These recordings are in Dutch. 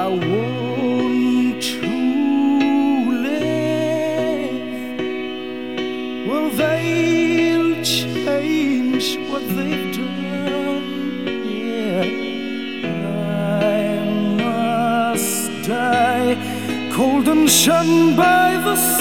i want you to change what they do yes die cold and shunned by the sun.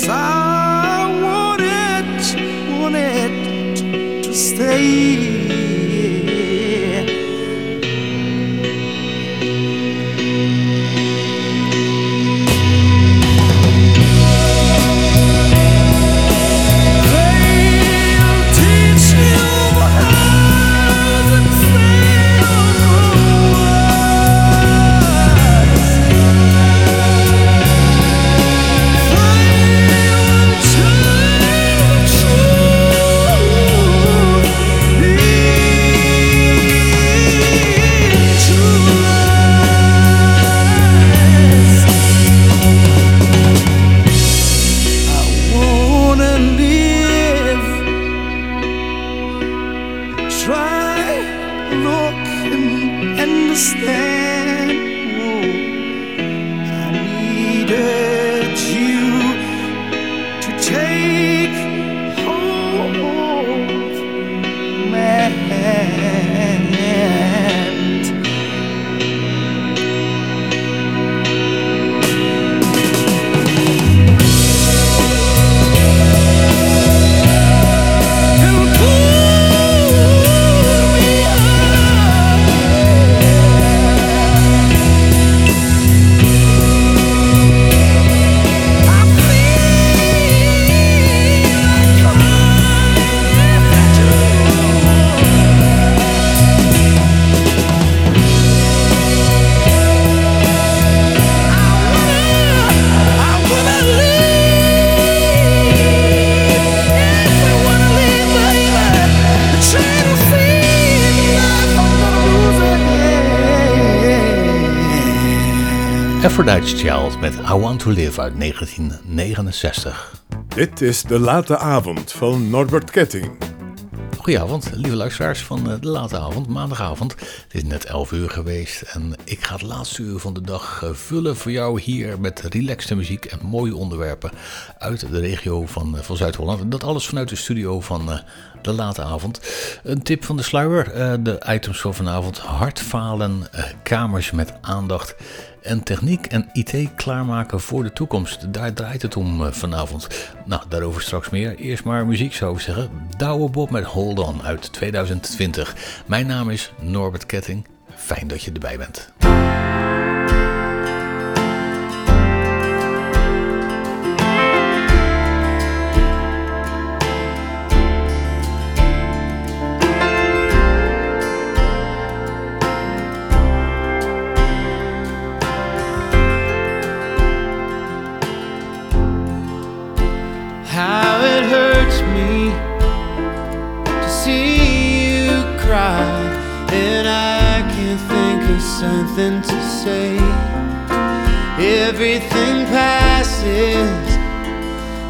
Cause I want it, want it to stay. Aphrodite's Child met I Want to Live uit 1969. Dit is de late avond van Norbert Ketting. Goedenavond, lieve luisteraars van eh, de late avond, maandagavond. Het is net 11 uur geweest en ik ga het laatste uur van de dag eh, vullen voor jou hier met relaxte muziek en mooie onderwerpen uit de regio van, eh, van Zuid-Holland. Dat alles vanuit de studio van de late avond. Een tip van de sluier, de items voor vanavond. Hartfalen, kamers met aandacht en techniek en IT klaarmaken voor de toekomst. Daar draait het om eh, vanavond. Nou, daarover straks meer. Eerst maar muziek zou ik zeggen. Douwe Bob met Hold On uit 2020. Mijn naam is Norbert Ketting. Fijn dat je erbij bent. everything passes,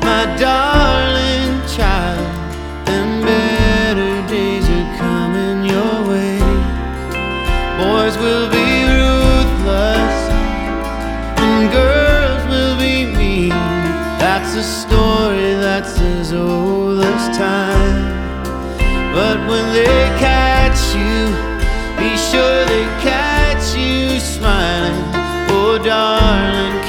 my darling child. And better days are coming your way. Boys will be ruthless, and girls will be mean. That's a story that's as old as time. But when they catch you, be sure they catch you smiling. Oh, darling.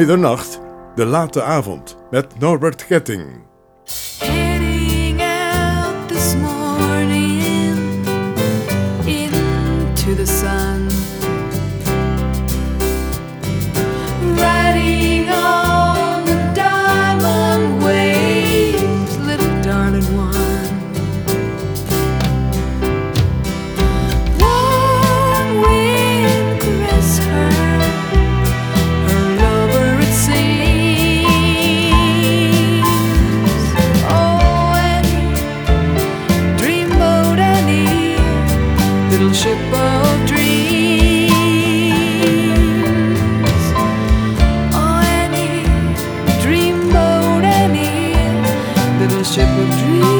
Middernacht, de late avond met Norbert Getting. ship of dreams.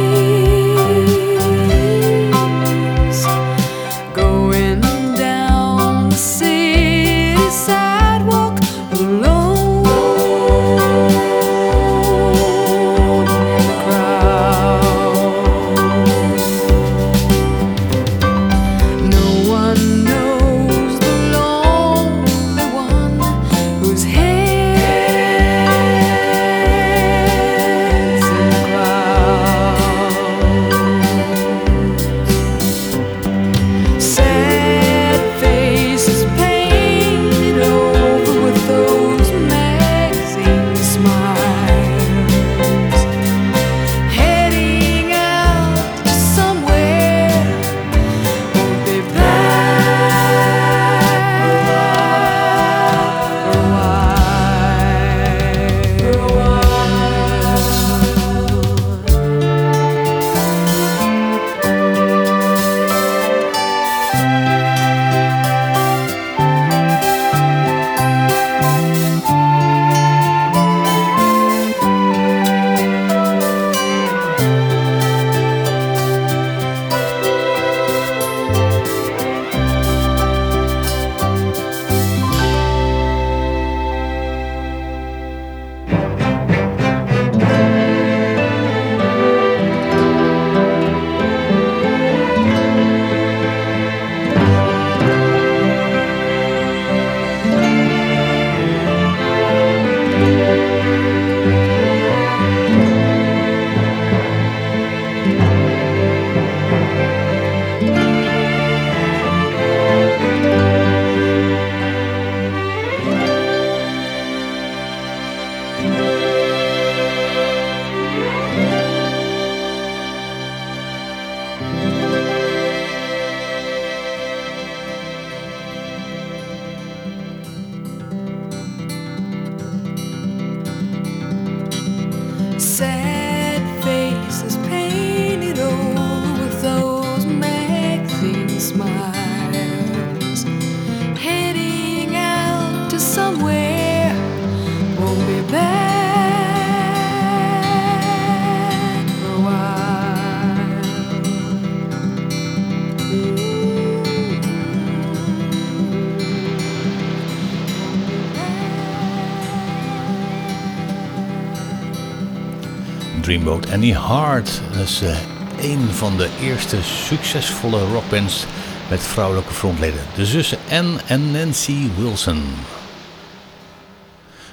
Any Heart. Dat is eh, een van de eerste succesvolle rockbands met vrouwelijke frontleden. De zussen Anne en Nancy Wilson.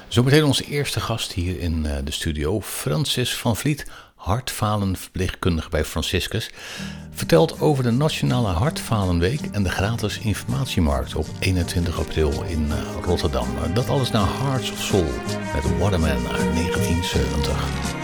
Zometeen onze eerste gast hier in eh, de studio, Francis van Vliet, hartfalen verpleegkundige bij Franciscus, vertelt over de Nationale Hartfalenweek en de gratis informatiemarkt op 21 april in eh, Rotterdam. Dat alles naar Hearts of Soul met Waterman uit 1970.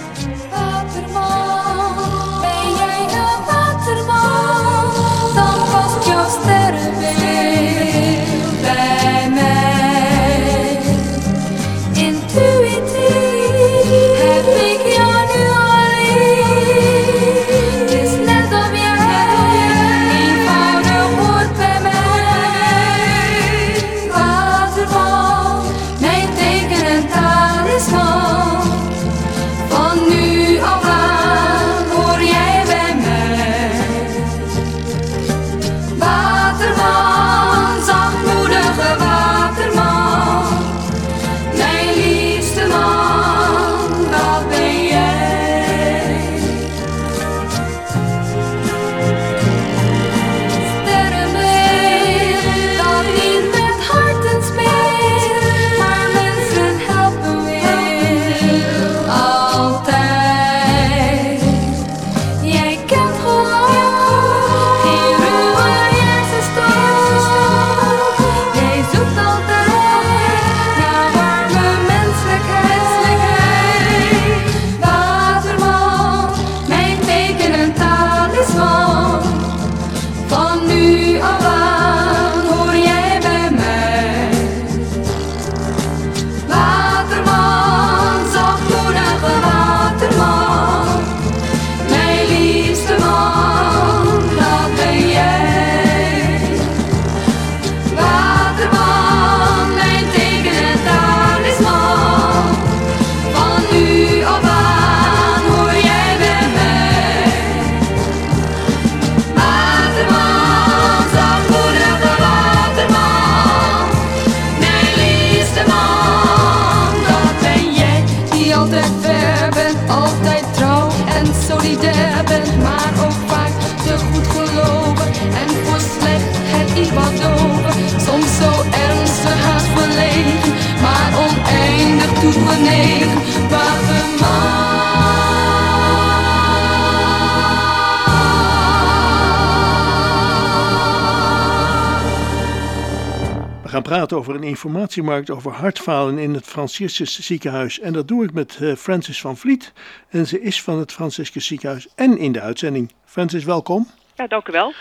Praten over een informatiemarkt over hartfalen in het Franciscus ziekenhuis. En dat doe ik met eh, Francis van Vliet. En ze is van het Franciscus ziekenhuis en in de uitzending. Francis, welkom. Ja, dank u wel.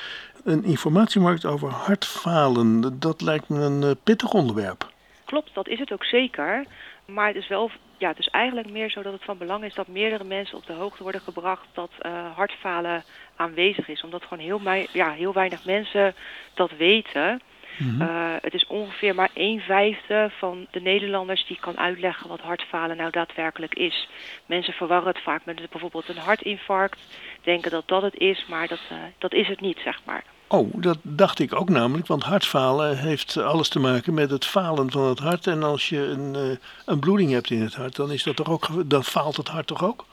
Een informatiemarkt over hartfalen, dat lijkt me een eh, pittig onderwerp. Klopt, dat is het ook zeker. Maar het is wel, ja, het is eigenlijk meer zo dat het van belang is dat meerdere mensen op de hoogte worden gebracht dat eh, hartfalen aanwezig is. Omdat gewoon heel, ja, heel weinig mensen dat weten. Eh, het is ongeveer maar een vijfde van de Nederlanders die kan uitleggen wat hartfalen nou daadwerkelijk is. Mensen verwarren het vaak met bijvoorbeeld een hartinfarct, denken dat dat het is, maar dat, eh, dat is het niet, zeg maar. Oh, dat dacht ik ook namelijk, want hartfalen heeft alles te maken met het falen van het hart. En als je een, eh, een bloeding hebt in het hart, dan, is dat toch ook, dan faalt het hart toch ook?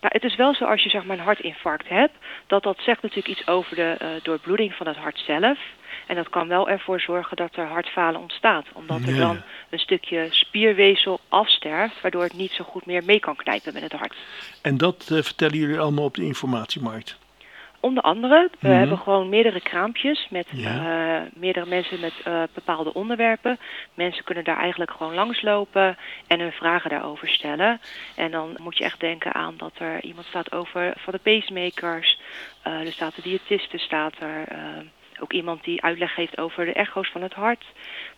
Nou, het is wel zo als je zeg maar een hartinfarct hebt, dat dat zegt natuurlijk iets over de doorbloeding van het hart zelf. En dat kan wel ervoor zorgen dat er hartfalen ontstaat. Omdat er dan een stukje spierweefsel afsterft, waardoor het niet zo goed meer mee kan knijpen met het hart. En dat eh, vertellen jullie allemaal op de informatiemarkt. Onder andere, we Mhm. hebben gewoon meerdere kraampjes met Ja. eh, meerdere mensen met eh, bepaalde onderwerpen. Mensen kunnen daar eigenlijk gewoon langslopen en hun vragen daarover stellen. En dan moet je echt denken aan dat er iemand staat over van de pacemakers. er staat de diëtiste, staat er. Ook iemand die uitleg geeft over de echo's van het hart.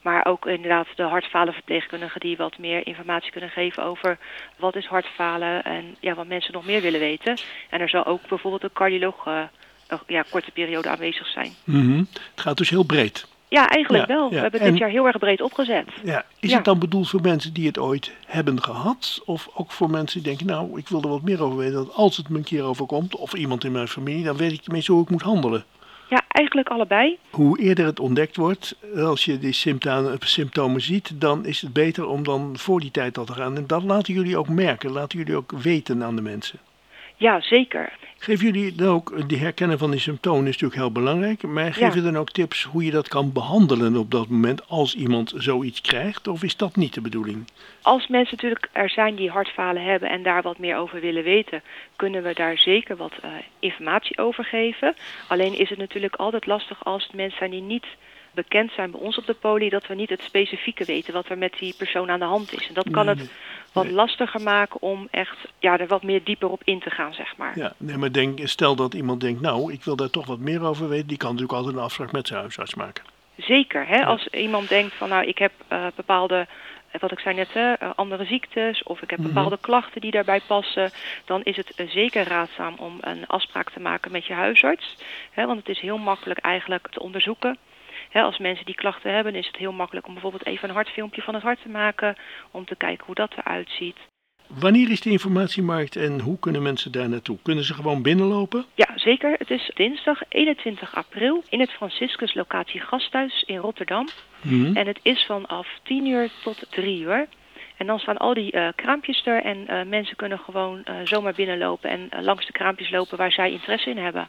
Maar ook inderdaad de hartfalenverpleegkundigen die wat meer informatie kunnen geven over wat is hartfalen en ja, wat mensen nog meer willen weten. En er zal ook bijvoorbeeld een cardioloog eh, een ja, korte periode aanwezig zijn. Mhm. Het gaat dus heel breed. Ja, eigenlijk Ja, wel. ja. We hebben En- dit jaar heel erg breed opgezet. Ja. Is het dan bedoeld voor mensen die het ooit hebben gehad? Of ook voor mensen die denken, nou, ik wil er wat meer over weten. Dat als het me een keer overkomt, of iemand in mijn familie, dan weet ik tenminste hoe ik moet handelen. Ja, eigenlijk allebei. Hoe eerder het ontdekt wordt, als je die symptomen, symptomen ziet, dan is het beter om dan voor die tijd al te gaan. En dat laten jullie ook merken, laten jullie ook weten aan de mensen. Ja, zeker. Geven jullie dan ook, die herkennen van die symptomen is natuurlijk heel belangrijk, maar geven Ja. jullie dan ook tips hoe je dat kan behandelen op dat moment als iemand zoiets krijgt? Of is dat niet de bedoeling? Als mensen natuurlijk er zijn die hartfalen hebben en daar wat meer over willen weten, kunnen we daar zeker wat eh, informatie over geven. Alleen is het natuurlijk altijd lastig als het mensen zijn die niet bekend zijn bij ons op de poli, dat we niet het specifieke weten wat er met die persoon aan de hand is. En dat kan het. Wat lastiger maken om echt ja, er wat meer dieper op in te gaan, zeg maar. Ja, nee, maar denk, stel dat iemand denkt, nou, ik wil daar toch wat meer over weten, die kan natuurlijk altijd een afspraak met zijn huisarts maken. Zeker, hè? als iemand denkt van nou ik heb eh, bepaalde, eh, wat ik zei net, hè, eh, andere ziektes of ik heb Mhm. bepaalde klachten die daarbij passen, dan is het zeker raadzaam om een afspraak te maken met je huisarts. Hè? Want het is heel makkelijk eigenlijk te onderzoeken. Als mensen die klachten hebben, is het heel makkelijk om bijvoorbeeld even een hartfilmpje van het hart te maken, om te kijken hoe dat eruit ziet. Wanneer is de informatiemarkt en hoe kunnen mensen daar naartoe? Kunnen ze gewoon binnenlopen? Ja, zeker. Het is dinsdag 21 april in het Franciscus Locatie Gasthuis in Rotterdam. Mhm. En het is vanaf 10 uur tot 3 uur. En dan staan al die eh, kraampjes er en eh, mensen kunnen gewoon eh, zomaar binnenlopen en langs de kraampjes lopen waar zij interesse in hebben.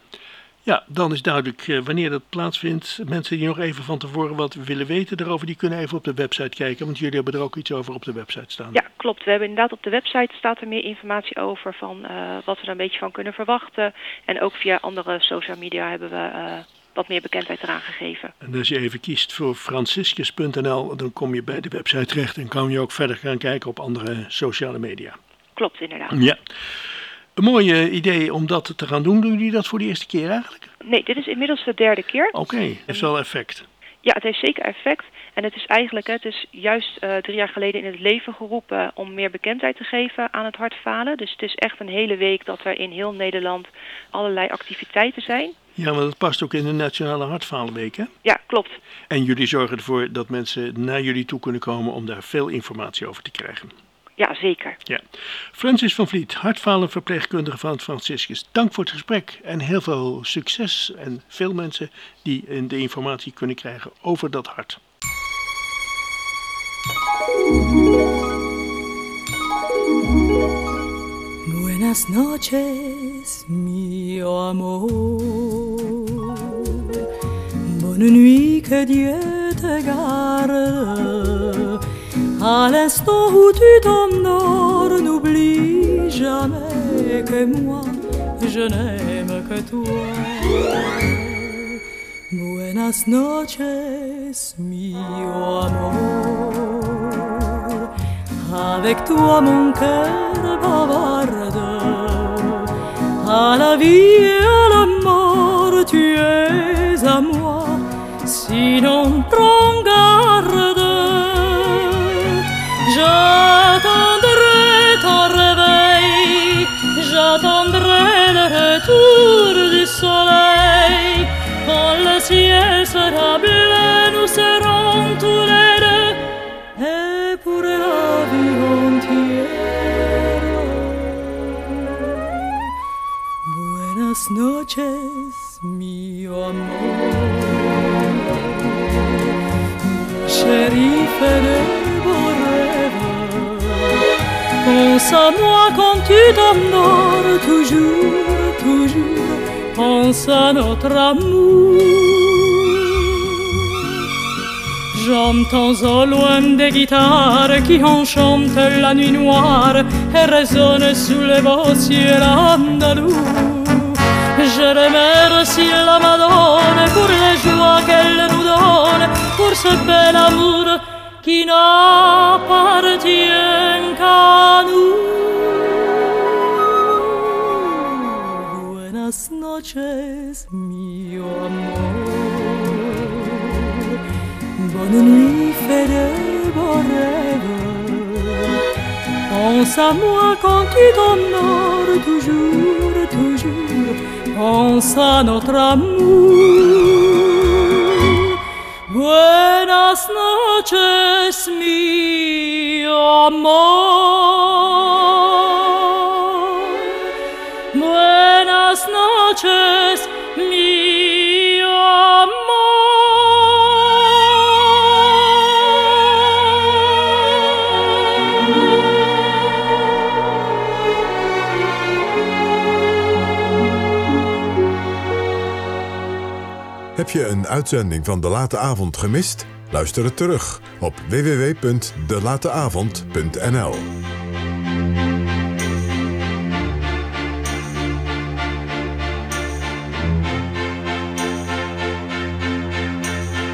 Ja, dan is duidelijk eh, wanneer dat plaatsvindt. Mensen die nog even van tevoren wat willen weten daarover, die kunnen even op de website kijken, want jullie hebben er ook iets over op de website staan. Ja, klopt. We hebben inderdaad op de website staat er meer informatie over van eh, wat we er een beetje van kunnen verwachten. En ook via andere social media hebben we eh, wat meer bekendheid eraan gegeven. En als je even kiest voor franciscus.nl, dan kom je bij de website terecht en kan je ook verder gaan kijken op andere sociale media. Klopt, inderdaad. Ja. Een mooi idee om dat te gaan doen. Doen jullie dat voor de eerste keer eigenlijk? Nee, dit is inmiddels de derde keer. Oké, heeft wel effect. Ja, het heeft zeker effect. En het is eigenlijk, het is juist eh, drie jaar geleden in het leven geroepen om meer bekendheid te geven aan het hartfalen. Dus het is echt een hele week dat er in heel Nederland allerlei activiteiten zijn. Ja, maar dat past ook in de Nationale Hartfalenweek, hè? Ja, klopt. En jullie zorgen ervoor dat mensen naar jullie toe kunnen komen om daar veel informatie over te krijgen. Ja, zeker. Ja. Francis van Vliet, hartfalenverpleegkundige van het Franciscus. Dank voor het gesprek en heel veel succes en veel mensen die de informatie kunnen krijgen over dat hart. Buenas noches, mio amor. Bonne nuit, que Dieu te garde. À l'instant où tu t'endors, n'oublie jamais que moi, je n'aime que toi. Buenas noches, mio amor. Avec toi mon cœur bavarde À la vie et à la mort tu es à moi Sinon prends noches, mi amor. Fais de beaux rêves. Pense à moi quand tu t'endors, toujours, toujours. Pense à notre amour. J'entends au loin des guitares qui enchantent la nuit noire et résonnent sous les beaux ciels andalous. Je remercie la Madone pour les joies qu'elle. Buenas noches, mio amor. Bonne nuit, fais de. Pense à moi quand tu toujours, toujours. pense à notre amour. Buenas noches, mi amor. Je een uitzending van De Late Avond gemist? Luister het terug op www.delateavond.nl.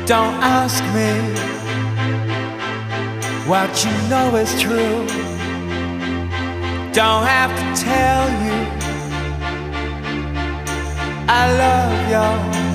Don't ask me what you know is true. Don't have to tell you I love your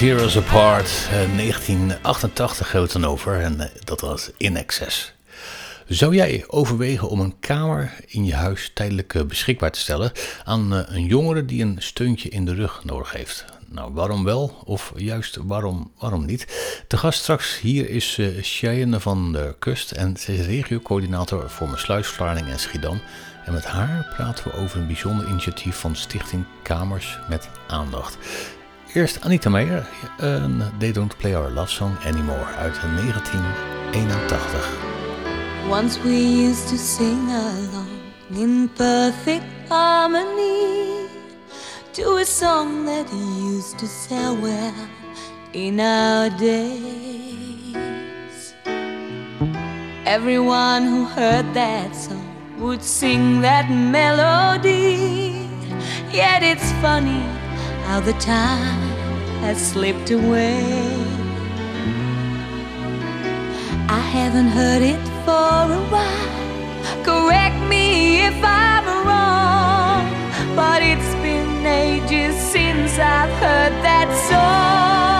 Tear Apart, eh, 1988 groot dan over en eh, dat was In Excess. Zou jij overwegen om een kamer in je huis tijdelijk eh, beschikbaar te stellen aan eh, een jongere die een steuntje in de rug nodig heeft? Nou, waarom wel of juist waarom, waarom niet? Te gast straks hier is Cheyenne van der Kust en ze is regiocoördinator voor Sluis, Vlaardingen en Schiedam. En met haar praten we over een bijzonder initiatief van Stichting Kamers met Aandacht. Eerst Anita Meijer, een They Don't Play Our Love Song Anymore uit 1981. Once we used to sing along in perfect harmony to a song that used to sell well in our days. Everyone who heard that song would sing that melody. Yet it's funny how the time has slipped away. I haven't heard it for a while. Correct me if I'm wrong, but it's been ages since I've heard that song.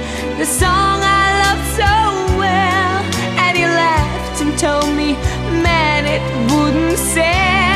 the song I loved so well, and he laughed and told me, man, it wouldn't sell.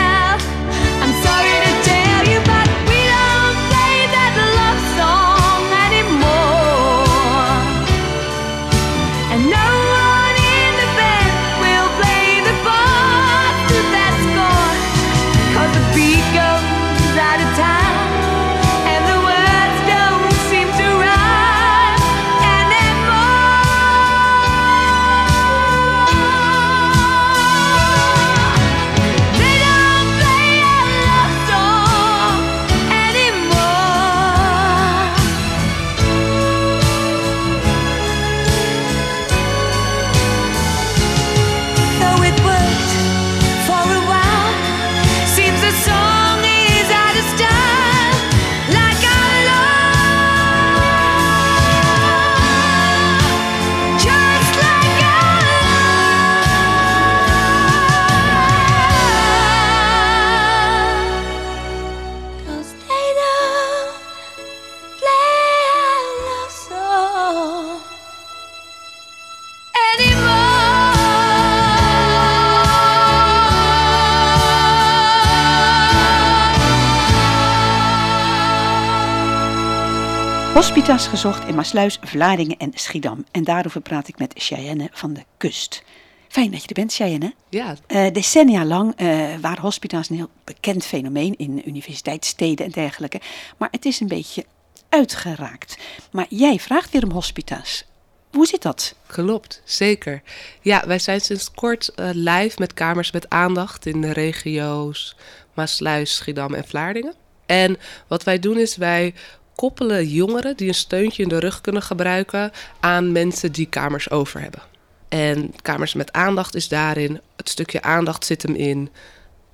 Hospitas gezocht in Maasluis, Vlaardingen en Schiedam. En daarover praat ik met Cheyenne van de Kust. Fijn dat je er bent, Cheyenne. Ja, Eh, decennia lang eh, waren hospita's een heel bekend fenomeen in universiteitssteden en dergelijke. Maar het is een beetje uitgeraakt. Maar jij vraagt weer om hospita's. Hoe zit dat? klopt. Zeker. Ja, wij zijn sinds kort eh, live met kamers met aandacht in de regio's Maasluis, Schiedam en Vlaardingen. En wat wij doen is wij koppelen jongeren die een steuntje in de rug kunnen gebruiken aan mensen die kamers over hebben. En kamers met aandacht is daarin, het stukje aandacht zit hem in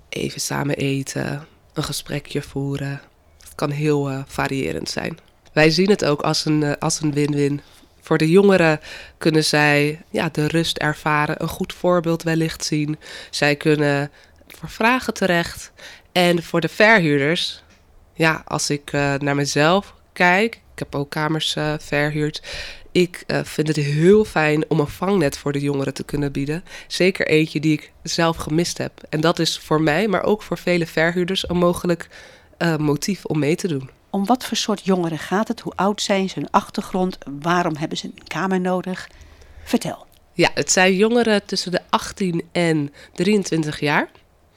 even samen eten, een gesprekje voeren. Het kan heel eh, variërend zijn. Wij zien het ook als een eh, als een win-win. Voor de jongeren kunnen zij ja, de rust ervaren, een goed voorbeeld wellicht zien. Zij kunnen voor vragen terecht. En voor de verhuurders, ja, als ik eh, naar mezelf kijk, ik heb ook kamers eh, verhuurd. Ik eh, vind het heel fijn om een vangnet voor de jongeren te kunnen bieden. Zeker eentje die ik zelf gemist heb. En dat is voor mij, maar ook voor vele verhuurders, een mogelijk motief om mee te doen. Om wat voor soort jongeren gaat het? Hoe oud zijn ze? Hun achtergrond? Waarom hebben ze een kamer nodig? Vertel. Ja, het zijn jongeren tussen de 18 en 23 jaar.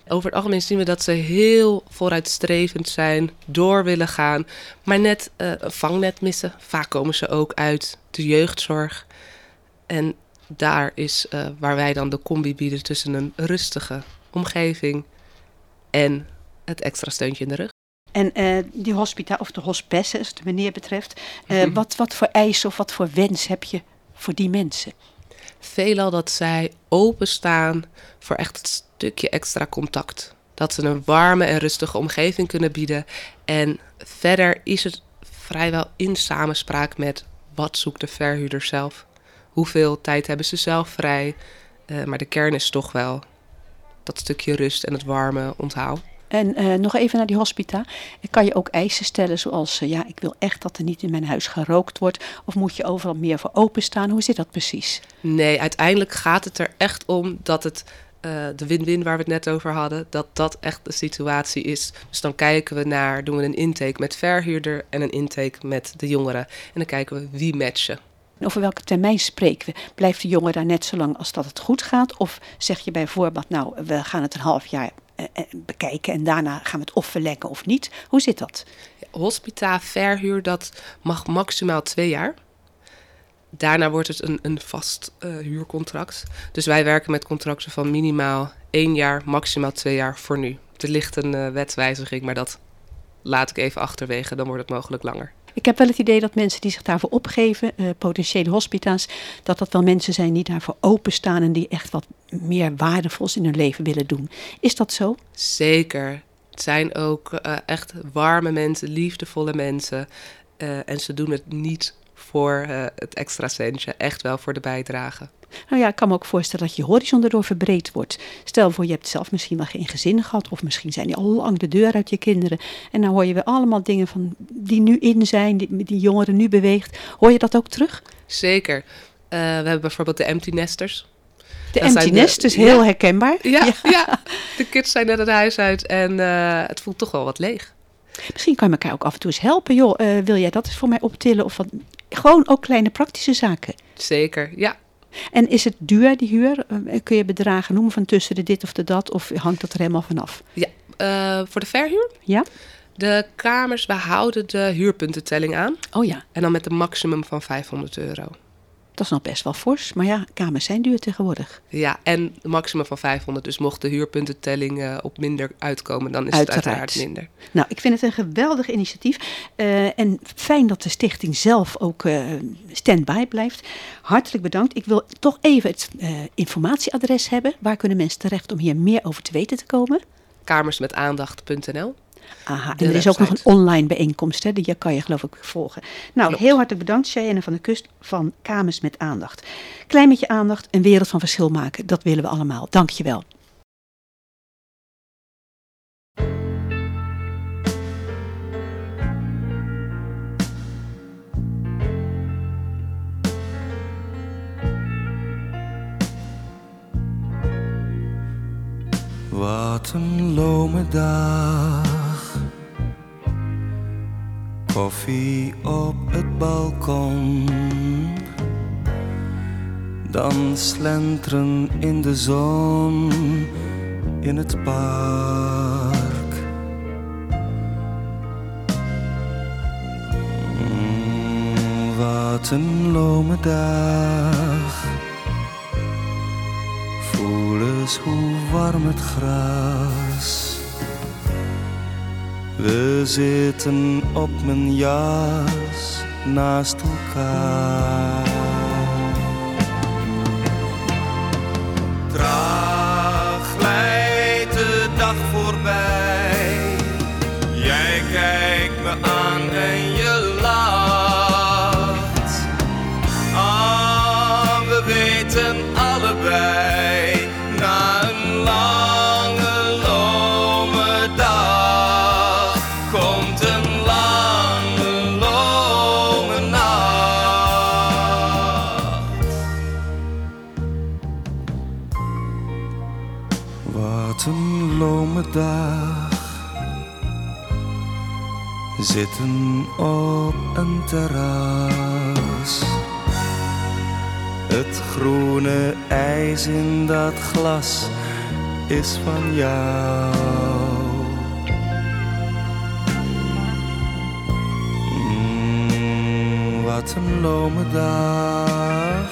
Over het algemeen zien we dat ze heel vooruitstrevend zijn, door willen gaan, maar net eh, een vangnet missen. Vaak komen ze ook uit de jeugdzorg. En daar is eh, waar wij dan de combi bieden tussen een rustige omgeving en het extra steuntje in de rug. En eh, die hospita of de hospesse, als het de meneer betreft. Mhm. wat, wat voor eisen of wat voor wens heb je voor die mensen? Veelal dat zij openstaan voor echt het stukje extra contact. Dat ze een warme en rustige omgeving kunnen bieden. En verder is het vrijwel in samenspraak met wat zoekt de verhuurder zelf. Hoeveel tijd hebben ze zelf vrij. Eh, maar de kern is toch wel dat stukje rust en het warme onthaal. En eh, nog even naar die hospita. Kan je ook eisen stellen zoals, eh, ja, ik wil echt dat er niet in mijn huis gerookt wordt. Of moet je overal meer voor openstaan? Hoe zit dat precies? Nee, uiteindelijk gaat het er echt om dat het eh, de win-win waar we het net over hadden, dat dat echt de situatie is. Dus dan kijken we naar, doen we een intake met verhuurder en een intake met de jongeren. En dan kijken we wie matchen. En over welke termijn spreken we? Blijft de jongen daar net zo lang als dat het goed gaat? Of zeg je bijvoorbeeld, nou, we gaan het een half jaar bekijken en daarna gaan we het of verlengen of niet? Hoe zit dat? Hospita verhuur, dat mag maximaal twee jaar. Daarna wordt het een, een vast eh, huurcontract. Dus wij werken met contracten van minimaal één jaar, maximaal twee jaar voor nu. Er ligt een eh, wetswijziging, maar dat laat ik even achterwege. Dan wordt het mogelijk langer. Ik heb wel het idee dat mensen die zich daarvoor opgeven, eh, potentiële hospita's, dat dat wel mensen zijn die daarvoor openstaan en die echt wat meer waardevols in hun leven willen doen. Is dat zo? Zeker. Het zijn ook eh, echt warme mensen, liefdevolle mensen. Eh, en ze doen het niet voor het extra centje, echt wel voor de bijdrage. Nou ja, ik kan me ook voorstellen dat je horizon erdoor verbreed wordt. Stel voor, je hebt zelf misschien wel geen gezin gehad, of misschien zijn die al lang de deur uit je kinderen. En dan hoor je weer allemaal dingen van die nu in zijn, die, die jongeren nu beweegt. Hoor je dat ook terug? Zeker. Eh, we hebben bijvoorbeeld de empty nesters. De Dat empty de- nest is heel ja. herkenbaar. Ja, ja. de kids zijn net het huis uit en eh, het voelt toch wel wat leeg. Misschien kan je elkaar ook af en toe eens helpen. Joh, eh, wil jij dat eens voor mij optillen? Of wat? Gewoon ook kleine praktische zaken. Zeker, ja. En is het duur, die huur? Eh, kun je bedragen noemen van tussen de dit of de dat? Of hangt dat er helemaal vanaf? ja. Eh, voor de verhuur? Ja? De kamers, we houden de huurpuntentelling aan. Oh ja, En dan met een maximum van 500 euro. Dat is nog best wel fors. Maar ja, kamers zijn duur tegenwoordig. Ja, en maximum van 500. Dus mocht de huurpuntentelling eh, op minder uitkomen, dan is het Uiteraard. minder. Nou, ik vind het een geweldig initiatief. Eh, en fijn dat de stichting zelf ook eh stand-by blijft. Hartelijk bedankt. Ik wil toch even het informatieadres hebben. Waar kunnen mensen terecht om hier meer over te weten te komen? Kamersmetaandacht.nl Aha, en er is ook nog een online bijeenkomst, hè? die kan je geloof ik volgen. Nou, Klopt. heel hartelijk bedankt Cheyenne van de Kust van Kamers met Aandacht. Klein met je aandacht, een wereld van verschil maken, dat willen we allemaal. Dank je wel. Wat een lome dag. Koffie op het balkon. Dan slenteren in de zon in het park. Mm, wat een lome dag. Voel eens hoe warm het gras. We zitten op mijn jas naast elkaar. Zitten op een terras. Het groene ijs in dat glas is van jou. Mm, wat een lome dag.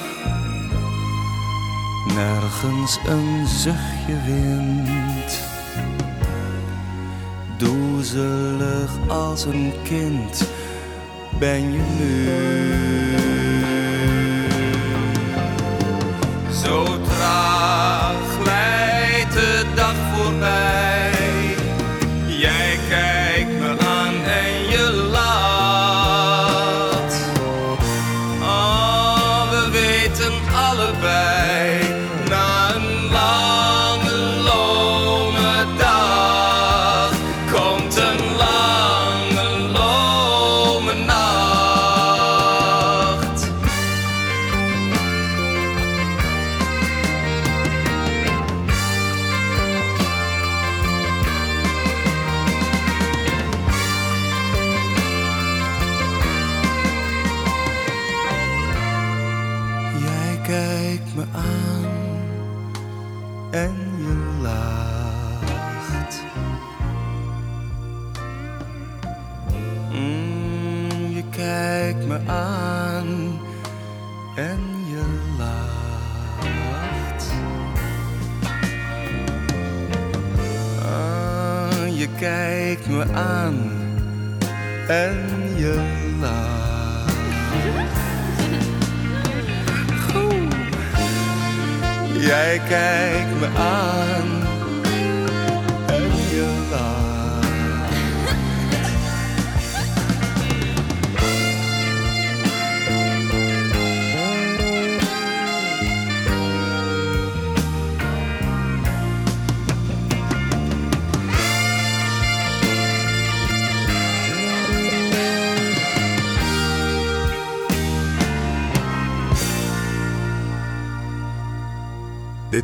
Nergens een zuchtje wind. Doezelig als een kind ben je nu.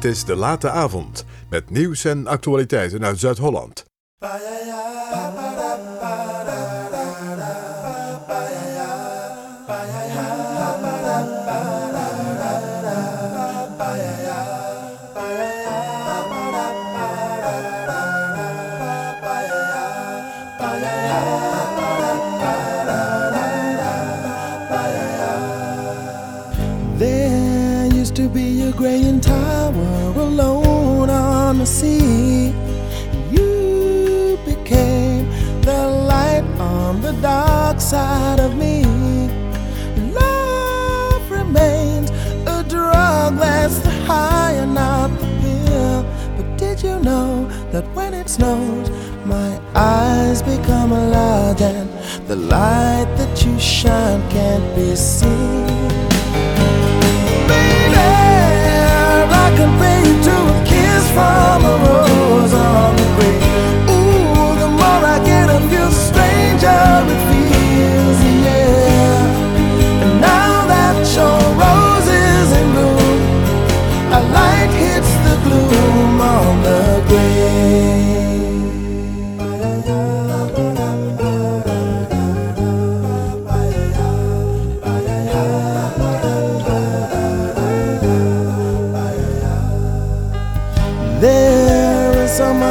Is De Late Avond met nieuws en actualiteiten uit Zuid-Holland. The light that you shine can't be seen? Baby, I compare you to a kiss from a rose on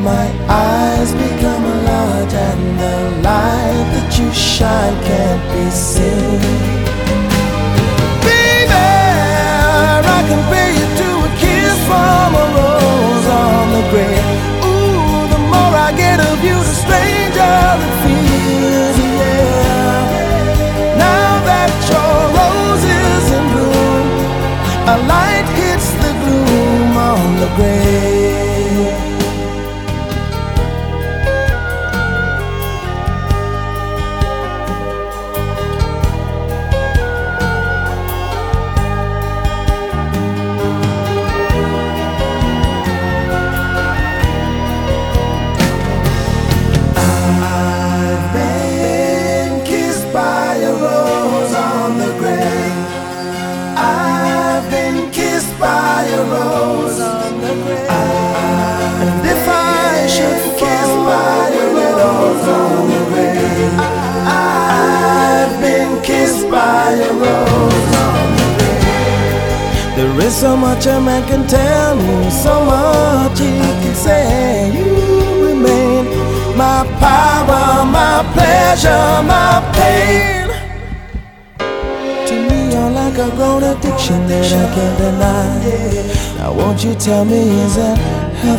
my eyes become a large and the light that you shine can't be seen? Baby, I compare you to a kiss from a rose on the grave. Ooh, the more I get of you, the stranger it feels,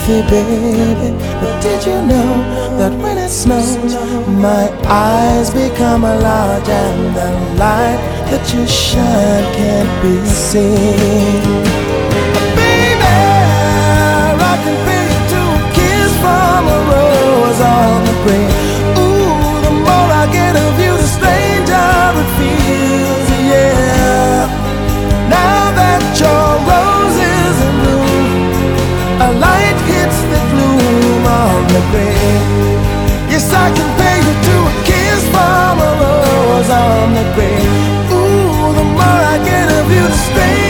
healthy, baby? But did you know that when it snows, my eyes become a large and the light that you shine can't be seen? The grave. Yes, I can pay you to a kiss from a rose on the grave. Ooh, the more I get of you, the stranger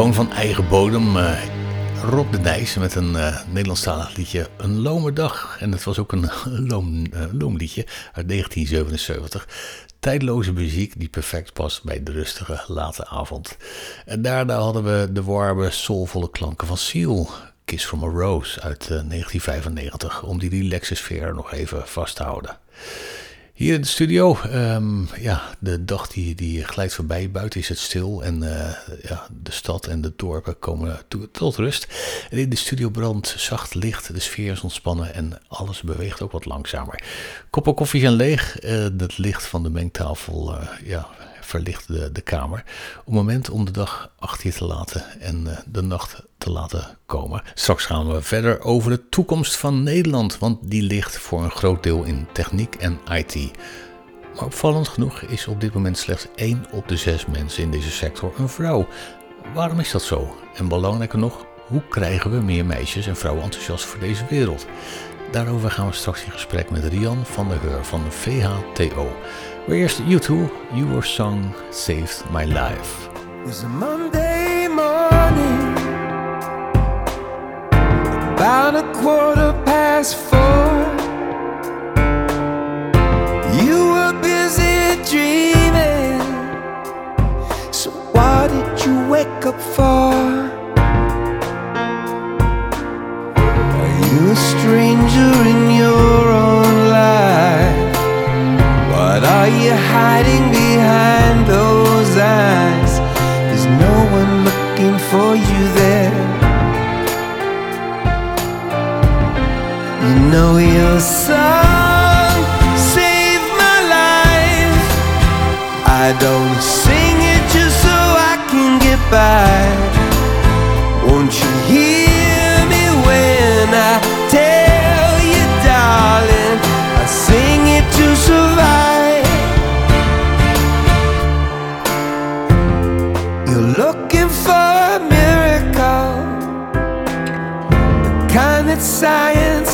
icoon van eigen bodem. eh, Rob de Nijs met een eh Nederlandstalig liedje Een Lome Dag. En het was ook een loom, eh, loomliedje uit 1977. Tijdloze muziek die perfect past bij de rustige late avond. En daarna hadden we de warme, soulvolle klanken van Seal. Kiss from a Rose uit eh, 1995. Om die relaxe sfeer nog even vast te houden. Hier in de studio, ehm, ja, de dag die, die glijdt voorbij. Buiten is het stil en eh, ja, de stad en de dorpen komen to- tot rust. En in de studio brandt zacht licht, de sfeer is ontspannen en alles beweegt ook wat langzamer. Koppen koffie zijn leeg, eh, het licht van de mengtafel eh, ja, verlicht de, de kamer. Een moment om de dag achter je te laten en eh, de nacht te laten komen. Straks gaan we verder over de toekomst van Nederland, want die ligt voor een groot deel in techniek en IT. Maar opvallend genoeg is op dit moment slechts één op de zes mensen in deze sector een vrouw. Waarom is dat zo? En belangrijker nog, hoe krijgen we meer meisjes en vrouwen enthousiast voor deze wereld? Daarover gaan we straks in gesprek met Rian van der Heur van de VHTO. Maar eerst U2, Your Song Saved My Life. A Monday morning, about a quarter past four. You were busy dreaming, so what did you wake up for? Are you a stranger in your hiding behind those eyes? There's no one looking for you there. You know your song saved my life. I don't sing it just so I can get by. Science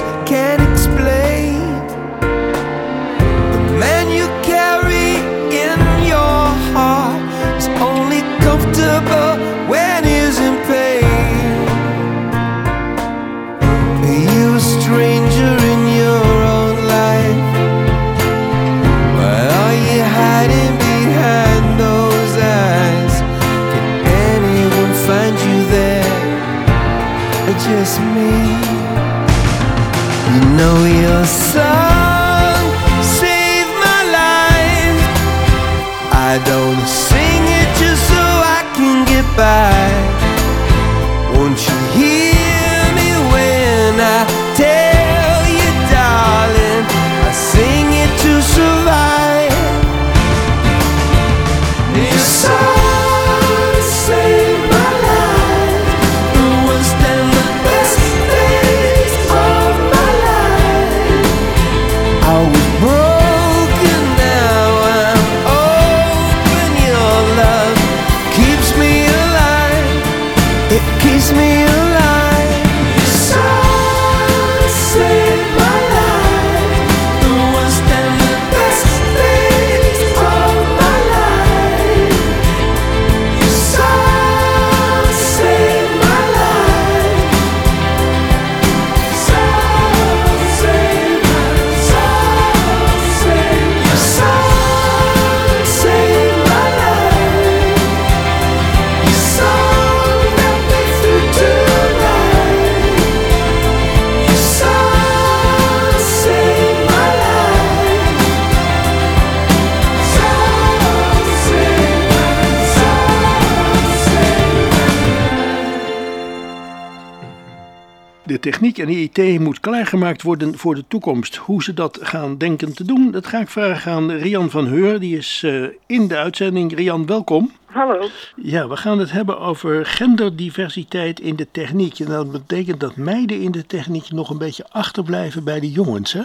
En de IT moet klaargemaakt worden voor de toekomst. Hoe ze dat gaan denken te doen, dat ga ik vragen aan Rian van Heur. Die is eh, in de uitzending. Rian, welkom. Hallo. Ja, we gaan het hebben over genderdiversiteit in de techniek. En dat betekent dat meiden in de techniek nog een beetje achterblijven bij de jongens, hè?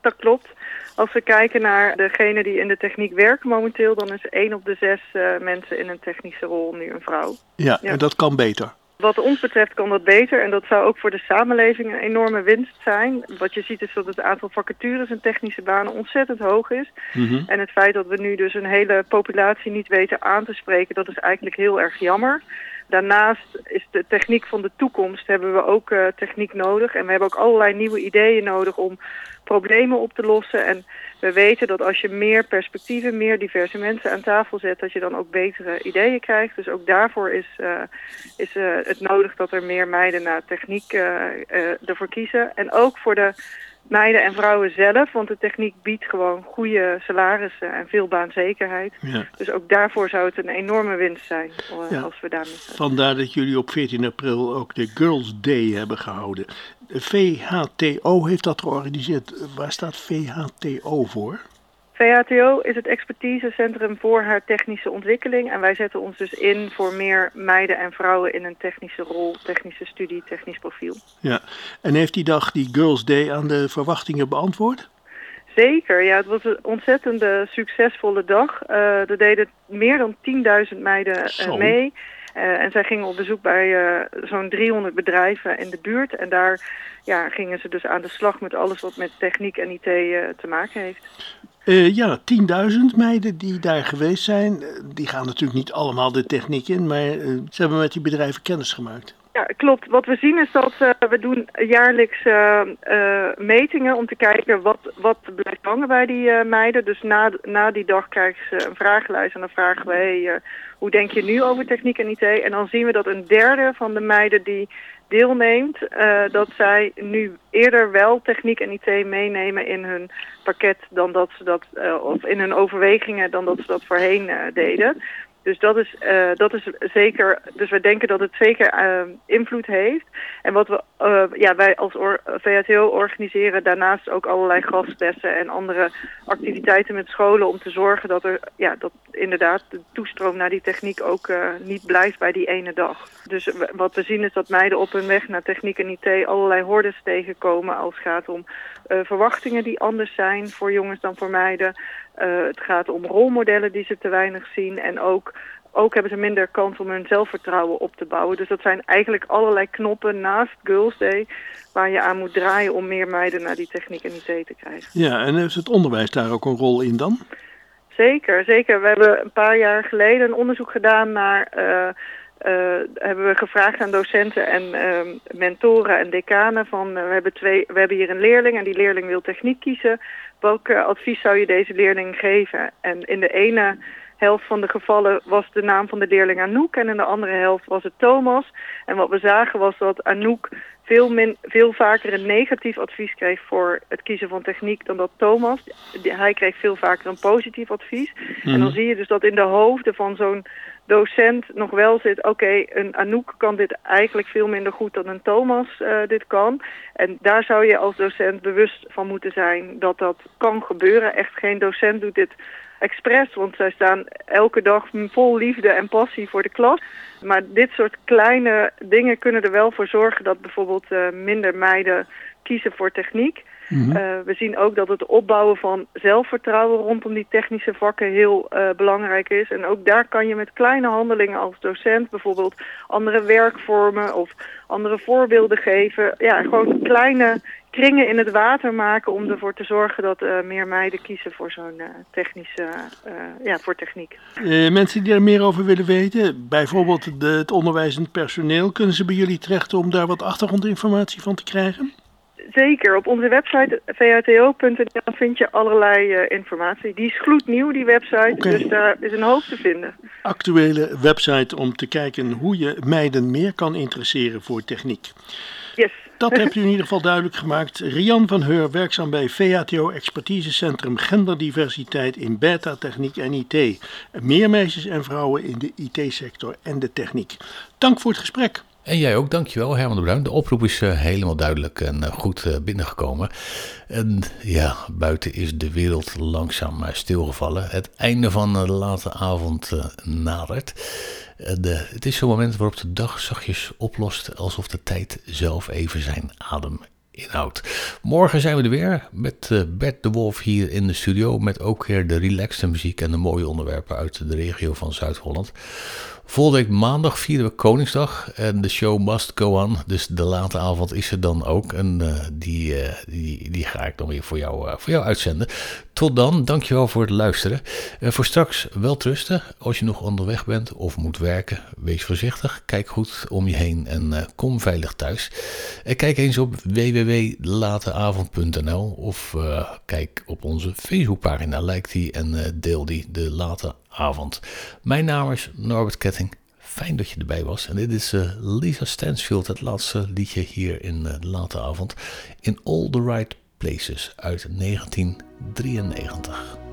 Dat klopt. Als we kijken naar degenen die in de techniek werken momenteel, dan is één op de zes eh, mensen in een technische rol nu een vrouw. Ja, Ja. en dat kan beter. Wat ons betreft kan dat beter en dat zou ook voor de samenleving een enorme winst zijn. Wat je ziet is dat het aantal vacatures in technische banen ontzettend hoog is. Mhm. En het feit dat we nu dus een hele populatie niet weten aan te spreken, dat is eigenlijk heel erg jammer. Daarnaast is de techniek van de toekomst, hebben we ook eh, techniek nodig. En we hebben ook allerlei nieuwe ideeën nodig om problemen op te lossen. En we weten dat als je meer perspectieven, meer diverse mensen aan tafel zet, dat je dan ook betere ideeën krijgt. Dus ook daarvoor is, eh, is eh, het nodig dat er meer meiden naar techniek ervoor kiezen. En ook voor de meiden en vrouwen zelf, want de techniek biedt gewoon goede salarissen en veel baanzekerheid. Ja. Dus ook daarvoor zou het een enorme winst zijn eh, Ja. als we daarmee Vandaar dat jullie op 14 april ook de Girls Day hebben gehouden. De VHTO heeft dat georganiseerd. Waar staat VHTO voor? VHTO is het expertisecentrum voor haar technische ontwikkeling. En wij zetten ons dus in voor meer meiden en vrouwen in een technische rol, technische studie, technisch profiel. Ja. En heeft die dag, die Girls Day, aan de verwachtingen beantwoord? Zeker, ja, het was een ontzettende succesvolle dag. Eh, er deden meer dan 10.000 meiden eh, mee. Eh, en zij gingen op bezoek bij zo'n 300 bedrijven in de buurt. En daar ja, gingen ze dus aan de slag met alles wat met techniek en IT te maken heeft. Eh, ja, 10.000 meiden die daar geweest zijn. Eh, Die gaan natuurlijk niet allemaal de techniek in, maar eh, ze hebben met die bedrijven kennis gemaakt. Ja, klopt. Wat we zien is dat we doen jaarlijks metingen om te kijken wat, wat blijft hangen bij die meiden. Dus na, na die dag krijgen ze een vragenlijst en dan vragen we, hey, hoe denk je nu over techniek en IT? En dan zien we dat een derde van de meiden die deelneemt, eh, dat zij nu eerder wel techniek en IT meenemen in hun pakket dan dat ze dat, eh, of in hun overwegingen dan dat ze dat voorheen eh, deden. Dus dat is, dat is zeker, dus we denken dat het zeker invloed heeft. En wat we, eh, ja, wij als or- VHTO organiseren daarnaast ook allerlei gastlessen en andere activiteiten met scholen om te zorgen dat er, ja, dat inderdaad de toestroom naar die techniek ook eh, niet blijft bij die ene dag. Dus wat we zien is dat meiden op hun weg naar techniek en IT allerlei hordes tegenkomen als het gaat om eh, verwachtingen die anders zijn voor jongens dan voor meiden. Het gaat om rolmodellen die ze te weinig zien en ook, ook hebben ze minder kans om hun zelfvertrouwen op te bouwen. Dus dat zijn eigenlijk allerlei knoppen naast Girls Day waar je aan moet draaien om meer meiden naar die techniek en IT te krijgen. Ja, en heeft het onderwijs daar ook een rol in dan? Zeker, zeker. We hebben een paar jaar geleden een onderzoek gedaan naar... eh, eh, hebben we gevraagd aan docenten en ehm, mentoren en decanen van... eh, we, hebben twee, we hebben hier een leerling en die leerling wil techniek kiezen. Welk advies zou je deze leerling geven? En in de ene helft van de gevallen was de naam van de leerling Anouk... en in de andere helft was het Thomas. En wat we zagen was dat Anouk veel, min, veel vaker een negatief advies kreeg voor het kiezen van techniek dan dat Thomas. Hij kreeg veel vaker een positief advies. En dan Mhm. zie je dus dat in de hoofden van zo'n docent nog wel zit... oké, een Anouk kan dit eigenlijk veel minder goed dan een Thomas eh, dit kan. En daar zou je als docent bewust van moeten zijn dat dat kan gebeuren. Echt geen docent doet dit expres, want zij staan elke dag vol liefde en passie voor de klas. Maar dit soort kleine dingen kunnen er wel voor zorgen dat bijvoorbeeld eh, minder meiden kiezen voor techniek. Mhm. Eh, we zien ook dat het opbouwen van zelfvertrouwen rondom die technische vakken heel eh, belangrijk is. En ook daar kan je met kleine handelingen als docent bijvoorbeeld andere werkvormen of andere voorbeelden geven. Ja, gewoon kleine kringen in het water maken om ervoor te zorgen dat eh, meer meiden kiezen voor zo'n technische, ja, voor techniek. Mensen die er meer over willen weten, bijvoorbeeld de, het onderwijzend personeel, kunnen ze bij jullie terecht om daar wat achtergrondinformatie van te krijgen? Zeker, op onze website vhto.nl vind je allerlei eh, informatie. Die is gloednieuw, die website, dus daar is een hoop te vinden. Actuele website om te kijken hoe je meiden meer kan interesseren voor techniek. Yes. Dat hebt u in ieder geval duidelijk gemaakt. Rian van Heur, werkzaam bij VHTO Expertisecentrum Genderdiversiteit in Beta Techniek en IT. Meer meisjes en vrouwen in de IT-sector en de techniek. Dank voor het gesprek. En jij ook, dankjewel Herman de Bruin. De oproep is eh, helemaal duidelijk en eh, goed eh, binnengekomen. En ja, buiten is de wereld langzaam stilgevallen. Het einde van de late avond nadert. Eh, het is zo'n moment waarop de dag zachtjes oplost alsof de tijd zelf even zijn adem inhoud. Morgen zijn we er weer met Bert de Wolf hier in de studio. Met ook weer de relaxte muziek en de mooie onderwerpen uit de regio van Zuid-Holland. Volgende week maandag vieren we Koningsdag en de show must go on. Dus de late avond is er dan ook. En eh, die, eh, die, die ga ik dan weer voor jou, eh, voor jou uitzenden. Tot dan, dankjewel voor het luisteren. Voor straks wel trusten. Als je nog onderweg bent of moet werken, wees voorzichtig. Kijk goed om je heen en kom veilig thuis. En kijk eens op www.lateavond.nl of kijk op onze Facebookpagina. Like die en deel die, de late avond. Mijn naam is Norbert Ketting. Fijn dat je erbij was. En dit is eh, Lisa Stansfield, het laatste liedje hier in eh, de late avond. In All the Right Places uit 1993.